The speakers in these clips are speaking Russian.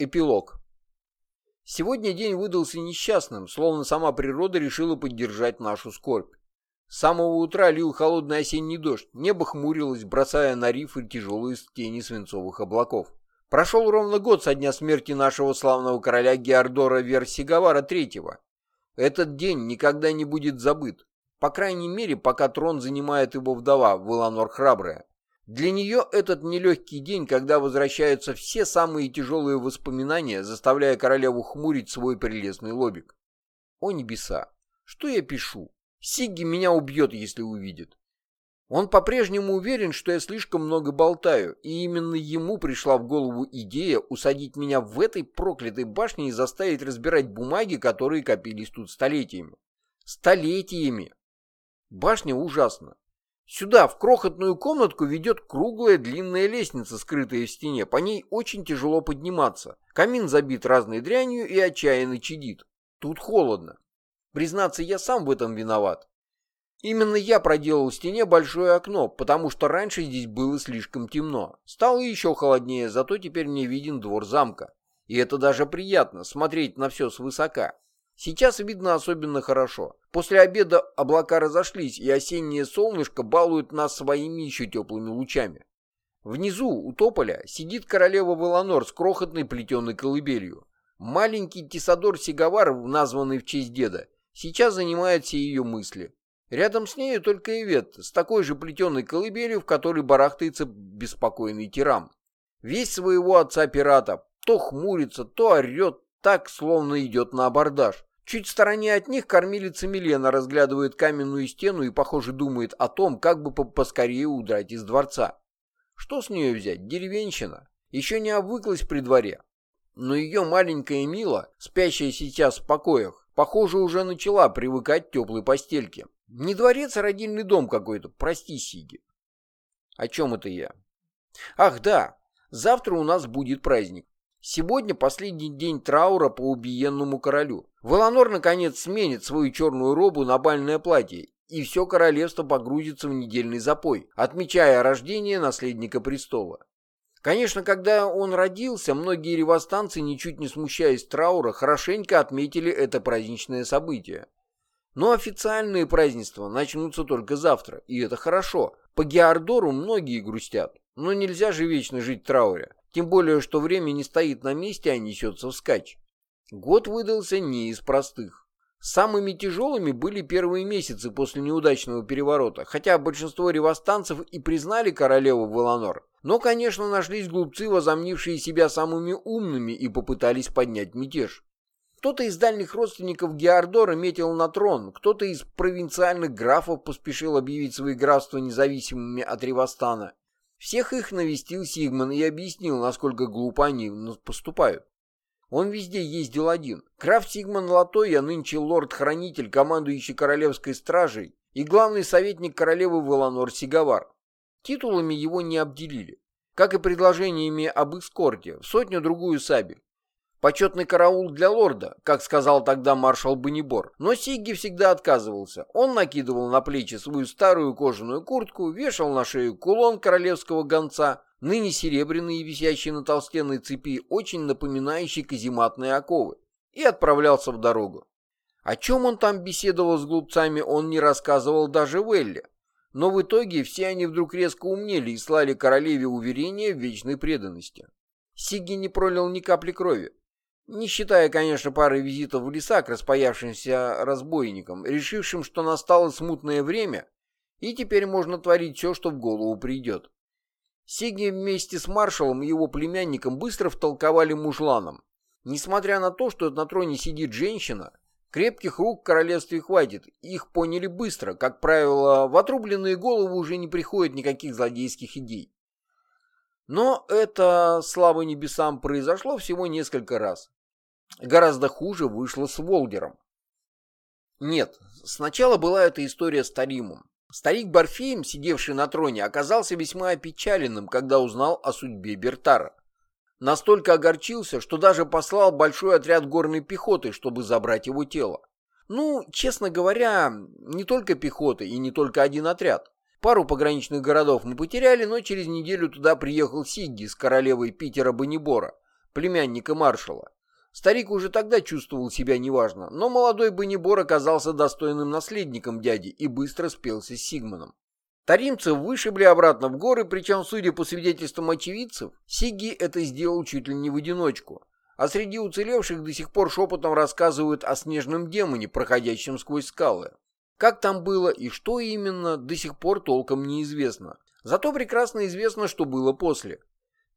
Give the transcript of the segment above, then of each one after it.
Эпилог. Сегодня день выдался несчастным, словно сама природа решила поддержать нашу скорбь. С самого утра лил холодный осенний дождь, небо хмурилось, бросая на рифы тяжелые тени свинцовых облаков. Прошел ровно год со дня смерти нашего славного короля Геордора Версигавара III. Этот день никогда не будет забыт, по крайней мере, пока трон занимает его вдова, Выланор Храбрая. Для нее этот нелегкий день, когда возвращаются все самые тяжелые воспоминания, заставляя королеву хмурить свой прелестный лобик. О небеса! Что я пишу? Сигги меня убьет, если увидит. Он по-прежнему уверен, что я слишком много болтаю, и именно ему пришла в голову идея усадить меня в этой проклятой башне и заставить разбирать бумаги, которые копились тут столетиями. Столетиями! Башня ужасна. Сюда, в крохотную комнатку, ведет круглая длинная лестница, скрытая в стене. По ней очень тяжело подниматься. Камин забит разной дрянью и отчаянно чадит. Тут холодно. Признаться, я сам в этом виноват. Именно я проделал в стене большое окно, потому что раньше здесь было слишком темно. Стало еще холоднее, зато теперь мне виден двор замка. И это даже приятно, смотреть на все свысока. Сейчас видно особенно хорошо. После обеда облака разошлись, и осеннее солнышко балует нас своими еще теплыми лучами. Внизу, у тополя, сидит королева Веланор с крохотной плетеной колыбелью. Маленький Тисадор Сигавар, названный в честь деда, сейчас занимает все ее мысли. Рядом с нею только Ивет, с такой же плетеной колыбелью, в которой барахтается беспокойный тирам. Весь своего отца-пирата то хмурится, то орет, так, словно идет на абордаж. Чуть в стороне от них кормилица Милена разглядывает каменную стену и, похоже, думает о том, как бы поскорее удрать из дворца. Что с нее взять? Деревенщина. Еще не обвыклась при дворе. Но ее маленькая Мила, спящая сейчас в покоях, похоже, уже начала привыкать к теплой постельке. Не дворец, а родильный дом какой-то. Прости, Сиги. О чем это я? Ах, да. Завтра у нас будет праздник. Сегодня последний день траура по убиенному королю. Валанор, наконец, сменит свою черную робу на бальное платье, и все королевство погрузится в недельный запой, отмечая рождение наследника престола. Конечно, когда он родился, многие ревостанцы, ничуть не смущаясь траура, хорошенько отметили это праздничное событие. Но официальные празднества начнутся только завтра, и это хорошо. По Геордору многие грустят, но нельзя же вечно жить в трауре. Тем более, что время не стоит на месте, а несется вскачь. Год выдался не из простых. Самыми тяжелыми были первые месяцы после неудачного переворота, хотя большинство ревостанцев и признали королеву Веланор. Но, конечно, нашлись глупцы, возомнившие себя самыми умными и попытались поднять мятеж. Кто-то из дальних родственников Геордора метил на трон, кто-то из провинциальных графов поспешил объявить свои графства независимыми от Ревостана. Всех их навестил Сигман и объяснил, насколько глупо они поступают. Он везде ездил один. Граф Сигман Латой, а нынче лорд-хранитель, командующий королевской стражей, и главный советник королевы Веланор Сигавар. Титулами его не обделили, как и предложениями об эскорте в сотню-другую сабель. Почетный караул для лорда, как сказал тогда маршал Банибор. Но Сигги всегда отказывался. Он накидывал на плечи свою старую кожаную куртку, вешал на шею кулон королевского гонца, ныне серебряный и висящий на толстенной цепи, очень напоминающий казематные оковы, и отправлялся в дорогу. О чем он там беседовал с глупцами, он не рассказывал даже Велли. Но в итоге все они вдруг резко умнели и слали королеве уверения в вечной преданности. Сигги не пролил ни капли крови. Не считая, конечно, пары визитов в леса к распаявшимся разбойникам, решившим, что настало смутное время, и теперь можно творить все, что в голову придет. Сигни вместе с маршалом и его племянником быстро втолковали мужланам. Несмотря на то, что на троне сидит женщина, крепких рук в королевстве хватит, их поняли быстро, как правило, в отрубленные головы уже не приходит никаких злодейских идей. Но это, слава небесам, произошло всего несколько раз. Гораздо хуже вышло с Волгером. Нет, сначала была эта история с Таримом. Старик Барфеем, сидевший на троне, оказался весьма опечаленным, когда узнал о судьбе Бертара. Настолько огорчился, что даже послал большой отряд горной пехоты, чтобы забрать его тело. Ну, честно говоря, не только пехоты и не только один отряд. Пару пограничных городов мы потеряли, но через неделю туда приехал Сигги с королевой Питера Банибора, племянника маршала. Старик уже тогда чувствовал себя неважно, но молодой Боннибор оказался достойным наследником дяди и быстро спелся с Сигманом. Таримцев вышибли обратно в горы, причем, судя по свидетельствам очевидцев, Сиги это сделал чуть ли не в одиночку. А среди уцелевших до сих пор шепотом рассказывают о снежном демоне, проходящем сквозь скалы. Как там было и что именно, до сих пор толком неизвестно. Зато прекрасно известно, что было после.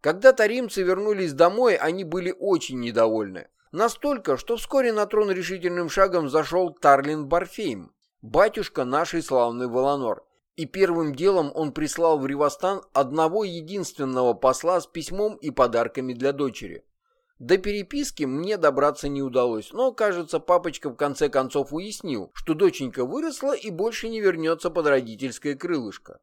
Когда таримцы вернулись домой, они были очень недовольны. Настолько, что вскоре на трон решительным шагом зашел Тарлин Барфейм, батюшка нашей славной Воланор, и первым делом он прислал в Ривостан одного единственного посла с письмом и подарками для дочери. До переписки мне добраться не удалось, но, кажется, папочка в конце концов уяснил, что доченька выросла и больше не вернется под родительское крылышко.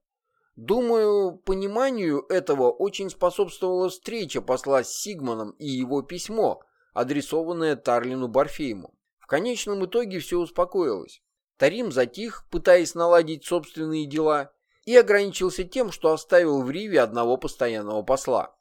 Думаю, пониманию этого очень способствовала встреча посла с Сигманом и его письмо, адресованное Тарлину Барфейму. В конечном итоге все успокоилось. Тарим затих, пытаясь наладить собственные дела, и ограничился тем, что оставил в Риве одного постоянного посла.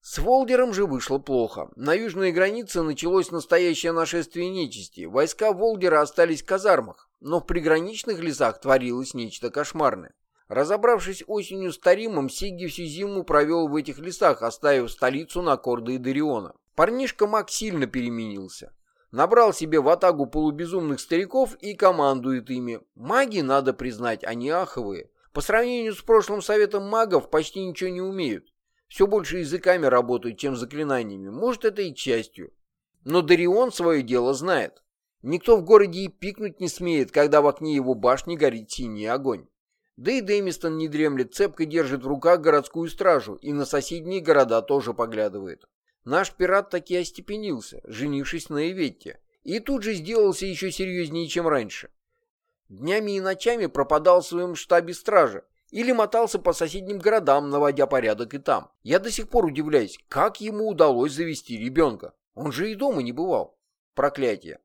С Волдером же вышло плохо. На южной границе началось настоящее нашествие нечисти. Войска Волдера остались в казармах, но в приграничных лесах творилось нечто кошмарное. Разобравшись осенью с Таримом, Сигги всю зиму провел в этих лесах, оставив столицу на Корда и Дариона. Парнишка Мак сильно переменился набрал себе в атагу полубезумных стариков и командует ими. Маги, надо признать, они аховые. По сравнению с прошлым советом магов почти ничего не умеют. Все больше языками работают, чем заклинаниями. Может, это и частью. Но Дарион свое дело знает. Никто в городе и пикнуть не смеет, когда в окне его башни горит синий огонь. Да и Дэмистон не дремлет, цепко держит в руках городскую стражу и на соседние города тоже поглядывает. Наш пират таки остепенился, женившись на Эветте, и тут же сделался еще серьезнее, чем раньше. Днями и ночами пропадал в своем штабе стража или мотался по соседним городам, наводя порядок и там. Я до сих пор удивляюсь, как ему удалось завести ребенка. Он же и дома не бывал. Проклятие.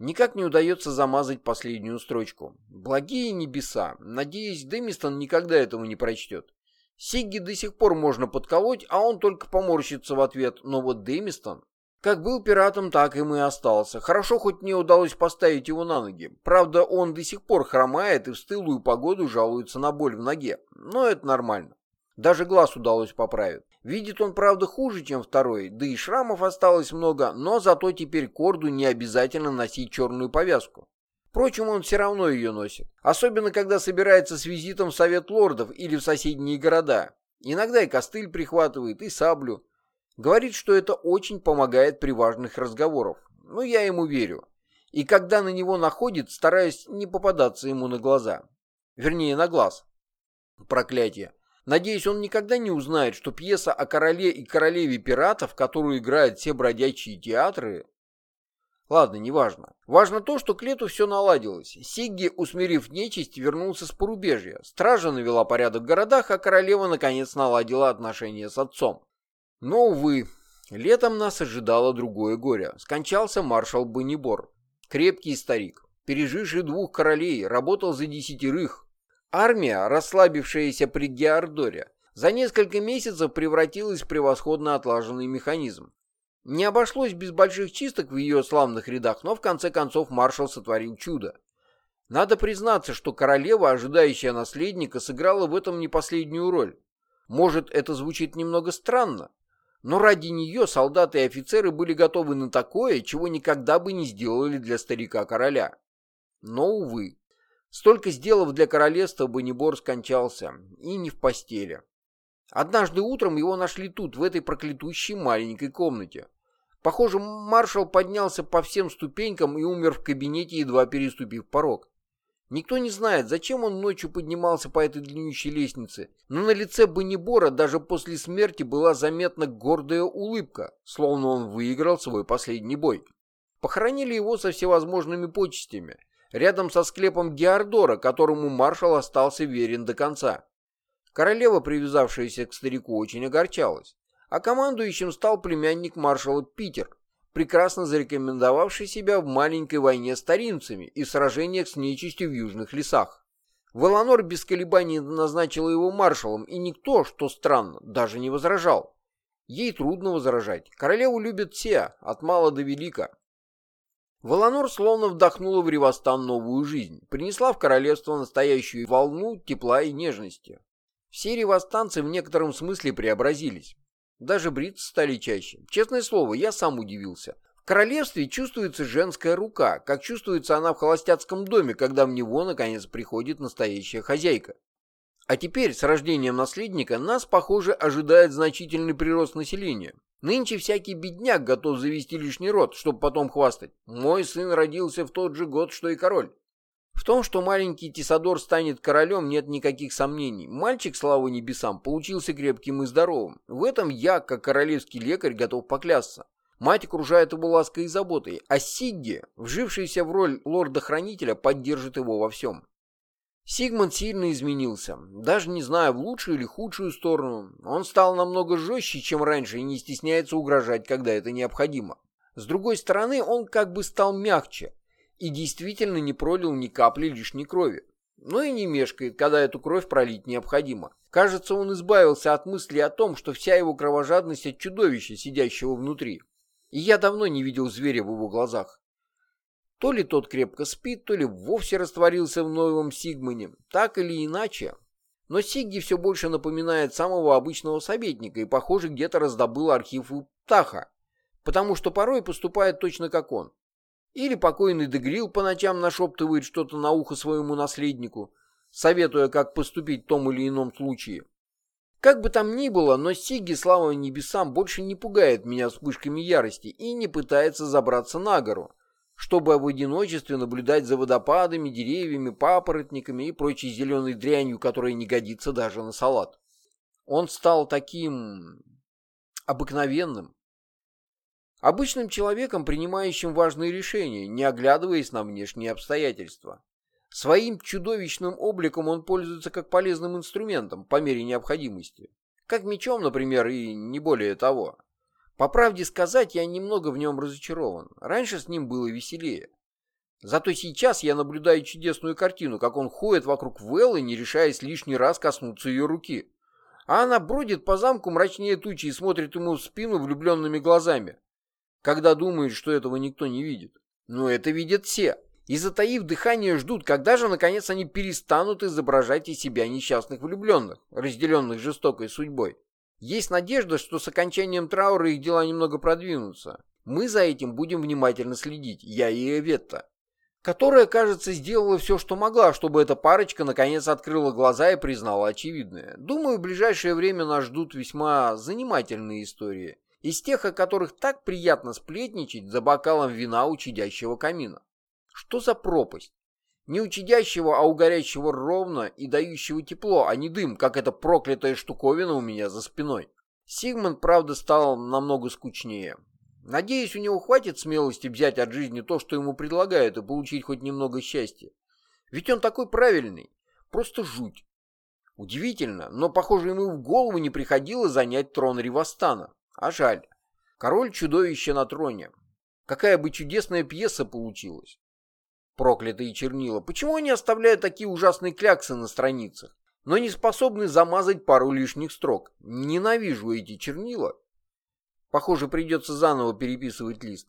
Никак не удается замазать последнюю строчку. Благие небеса. Надеюсь, Дэмистон никогда этого не прочтет. Сигги до сих пор можно подколоть, а он только поморщится в ответ. Но вот Дэмистон... Как был пиратом, так им и остался. Хорошо, хоть мне удалось поставить его на ноги. Правда, он до сих пор хромает и в стылую погоду жалуется на боль в ноге. Но это нормально. Даже глаз удалось поправить. Видит он, правда, хуже, чем второй, да и шрамов осталось много, но зато теперь корду не обязательно носить черную повязку. Впрочем, он все равно ее носит. Особенно, когда собирается с визитом в Совет Лордов или в соседние города. Иногда и костыль прихватывает, и саблю. Говорит, что это очень помогает при важных разговорах. Ну, я ему верю. И когда на него находит, стараюсь не попадаться ему на глаза. Вернее, на глаз. Проклятие. Надеюсь, он никогда не узнает, что пьеса о короле и королеве пиратов, которую играют все бродячие театры, Ладно, неважно. Важно то, что к лету все наладилось. Сигги, усмирив нечисть, вернулся с порубежья. Стража навела порядок в городах, а королева наконец наладила отношения с отцом. Но, увы, летом нас ожидало другое горе. Скончался маршал Бонибор. Крепкий старик, переживший двух королей, работал за десятерых. Армия, расслабившаяся при Геордоре, за несколько месяцев превратилась в превосходно отлаженный механизм. Не обошлось без больших чисток в ее славных рядах, но в конце концов маршал сотворил чудо. Надо признаться, что королева, ожидающая наследника, сыграла в этом не последнюю роль. Может, это звучит немного странно, но ради нее солдаты и офицеры были готовы на такое, чего никогда бы не сделали для старика-короля. Но, увы, столько сделав для королевства, Бонибор скончался, и не в постели. Однажды утром его нашли тут, в этой проклятущей маленькой комнате. Похоже, маршал поднялся по всем ступенькам и умер в кабинете, едва переступив порог. Никто не знает, зачем он ночью поднимался по этой длиннющей лестнице, но на лице Банибора даже после смерти была заметна гордая улыбка, словно он выиграл свой последний бой. Похоронили его со всевозможными почестями, рядом со склепом Геордора, которому маршал остался верен до конца. Королева, привязавшаяся к старику, очень огорчалась. А командующим стал племянник маршала Питер, прекрасно зарекомендовавший себя в маленькой войне с таринцами и сражениях с нечистью в южных лесах. Веланор без колебаний назначил его маршалом, и никто, что странно, даже не возражал. Ей трудно возражать. Королеву любят все, от мала до велика. Волонор словно вдохнула в Ревостан новую жизнь, принесла в королевство настоящую волну тепла и нежности. Все ревостанцы в некотором смысле преобразились. Даже бриться стали чаще. Честное слово, я сам удивился. В королевстве чувствуется женская рука, как чувствуется она в холостяцком доме, когда в него, наконец, приходит настоящая хозяйка. А теперь, с рождением наследника, нас, похоже, ожидает значительный прирост населения. Нынче всякий бедняк готов завести лишний род, чтобы потом хвастать. Мой сын родился в тот же год, что и король. В том, что маленький Тисадор станет королем, нет никаких сомнений. Мальчик, слава небесам, получился крепким и здоровым. В этом я, как королевский лекарь, готов поклясться. Мать окружает его лаской и заботой, а Сигги, вжившийся в роль лорда-хранителя, поддержит его во всем. Сигмунд сильно изменился, даже не знаю, в лучшую или худшую сторону. Он стал намного жестче, чем раньше, и не стесняется угрожать, когда это необходимо. С другой стороны, он как бы стал мягче и действительно не пролил ни капли лишней крови. Но и не мешкает, когда эту кровь пролить необходимо. Кажется, он избавился от мысли о том, что вся его кровожадность от чудовища, сидящего внутри. И я давно не видел зверя в его глазах. То ли тот крепко спит, то ли вовсе растворился в новом Сигмане. Так или иначе. Но Сигги все больше напоминает самого обычного советника и, похоже, где-то раздобыл архив у Птаха, потому что порой поступает точно как он. Или покойный Дегрил по ночам нашептывает что-то на ухо своему наследнику, советуя, как поступить в том или ином случае. Как бы там ни было, но Сигги, слава небесам, больше не пугает меня вспышками ярости и не пытается забраться на гору, чтобы в одиночестве наблюдать за водопадами, деревьями, папоротниками и прочей зеленой дрянью, которая не годится даже на салат. Он стал таким обыкновенным, обычным человеком, принимающим важные решения, не оглядываясь на внешние обстоятельства. Своим чудовищным обликом он пользуется как полезным инструментом по мере необходимости. Как мечом, например, и не более того. По правде сказать, я немного в нем разочарован. Раньше с ним было веселее. Зато сейчас я наблюдаю чудесную картину, как он ходит вокруг Веллы, не решаясь лишний раз коснуться ее руки. А она бродит по замку мрачнее тучи и смотрит ему в спину влюбленными глазами, когда думает, что этого никто не видит. Но это видят все. И затаив дыхание ждут, когда же наконец они перестанут изображать из себя несчастных влюбленных, разделенных жестокой судьбой. Есть надежда, что с окончанием траура их дела немного продвинутся. Мы за этим будем внимательно следить, я и Эветта, которая, кажется, сделала все, что могла, чтобы эта парочка наконец открыла глаза и признала очевидное. Думаю, в ближайшее время нас ждут весьма занимательные истории, из тех, о которых так приятно сплетничать за бокалом вина у чадящего камина. Что за пропасть? Не у а у ровно и дающего тепло, а не дым, как эта проклятая штуковина у меня за спиной. Сигмунд, правда, стал намного скучнее. Надеюсь, у него хватит смелости взять от жизни то, что ему предлагают, и получить хоть немного счастья. Ведь он такой правильный. Просто жуть. Удивительно, но, похоже, ему в голову не приходило занять трон Ривастана. А жаль. Король-чудовище на троне. Какая бы чудесная пьеса получилась проклятые чернила, почему они оставляют такие ужасные кляксы на страницах, но не способны замазать пару лишних строк? Ненавижу эти чернила. Похоже, придется заново переписывать лист.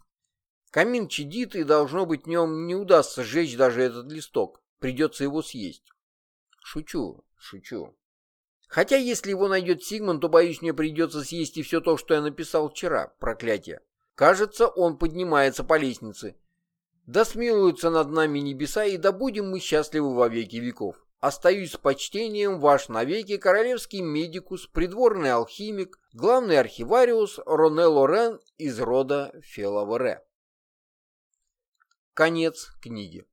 Камин чадит, и, должно быть, в нем не удастся сжечь даже этот листок. Придется его съесть. Шучу, шучу. Хотя, если его найдет Сигман, то, боюсь, мне придется съесть и все то, что я написал вчера. Проклятие. Кажется, он поднимается по лестнице. Да смилуются над нами небеса, и да будем мы счастливы во веки веков. Остаюсь с почтением ваш навеки королевский медикус, придворный алхимик, главный архивариус Роне Лорен из рода Фелавере. Конец книги.